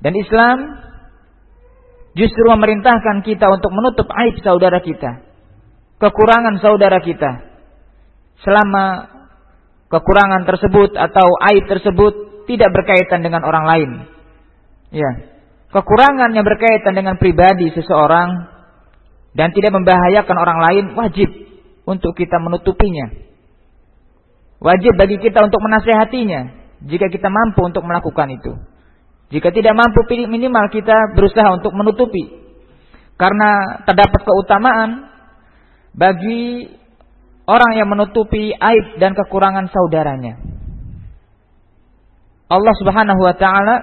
Dan Islam justru memerintahkan kita untuk menutup aib saudara kita. Kekurangan saudara kita. Selama kekurangan tersebut atau aib tersebut tidak berkaitan dengan orang lain. Ya. Kekurangan yang berkaitan dengan pribadi seseorang dan tidak membahayakan orang lain wajib untuk kita menutupinya. Wajib bagi kita untuk menasehatinya jika kita mampu untuk melakukan itu. Jika tidak mampu minimal kita berusaha untuk menutupi. Karena terdapat keutamaan bagi orang yang menutupi aib dan kekurangan saudaranya. Allah Subhanahu wa taala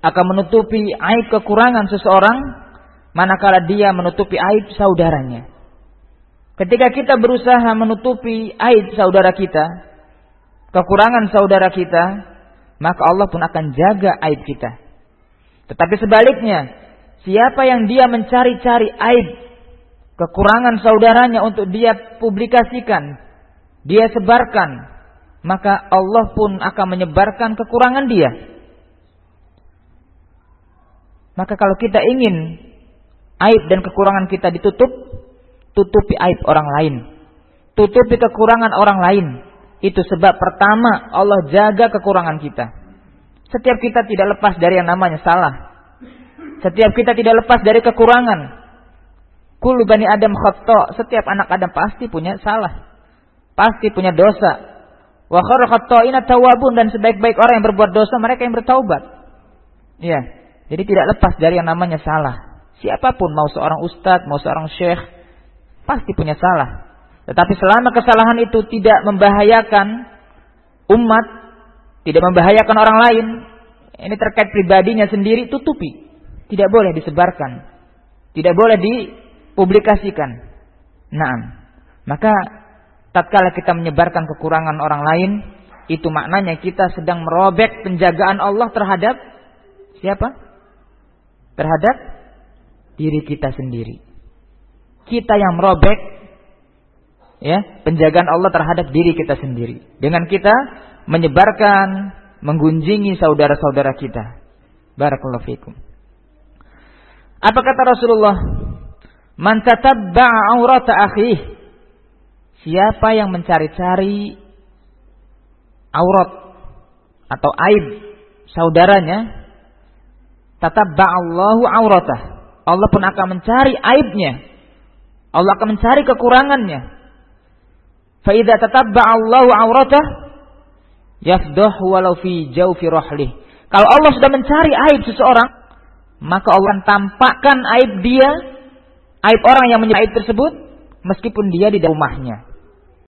akan menutupi aib kekurangan seseorang manakala dia menutupi aib saudaranya. Ketika kita berusaha menutupi aib saudara kita, kekurangan saudara kita, maka Allah pun akan jaga aib kita. Tetapi sebaliknya, siapa yang dia mencari-cari aib kekurangan saudaranya untuk dia publikasikan, dia sebarkan, maka Allah pun akan menyebarkan kekurangan dia. Maka kalau kita ingin aib dan kekurangan kita ditutup, tutupi aib orang lain. Tutupi kekurangan orang lain. Itu sebab pertama Allah jaga kekurangan kita. Setiap kita tidak lepas dari yang namanya salah. Setiap kita tidak lepas dari kekurangan. Kul bani Adam khata. Setiap anak Adam pasti punya salah. Pasti punya dosa. Wa khatta'ina tawabun dan sebaik-baik orang yang berbuat dosa mereka yang bertaubat. Iya. Jadi tidak lepas dari yang namanya salah. Siapa pun mau seorang ustadz, mau seorang syekh pasti punya salah. Tetapi selama kesalahan itu tidak membahayakan umat, tidak membahayakan orang lain, ini terkait pribadinya sendiri, tutupi. Tidak boleh disebarkan. Tidak boleh dipublikasikan. Nah, maka tatkala kita menyebarkan kekurangan orang lain, itu maknanya kita sedang merobek penjagaan Allah terhadap siapa? Terhadap diri kita sendiri. Kita yang merobek ya penjagaan Allah terhadap diri kita sendiri. Dengan kita menyebarkan menggunjingi saudara-saudara kita. Barakallahu fikum. Apa kata Rasulullah? Man tatabba'a aurata akhih siapa yang mencari-cari aurat atau aib saudaranya tatabba'allahu auratah. Allah pun akan mencari aibnya. Allah akan mencari kekurangannya Faida tatabba Allahu auratah yafdah walau fi jaufi rahlih. Kalau Allah sudah mencari aib seseorang, maka Allah akan tampakkan aib dia, aib orang yang menyebut aib tersebut, meskipun dia di rumahnya.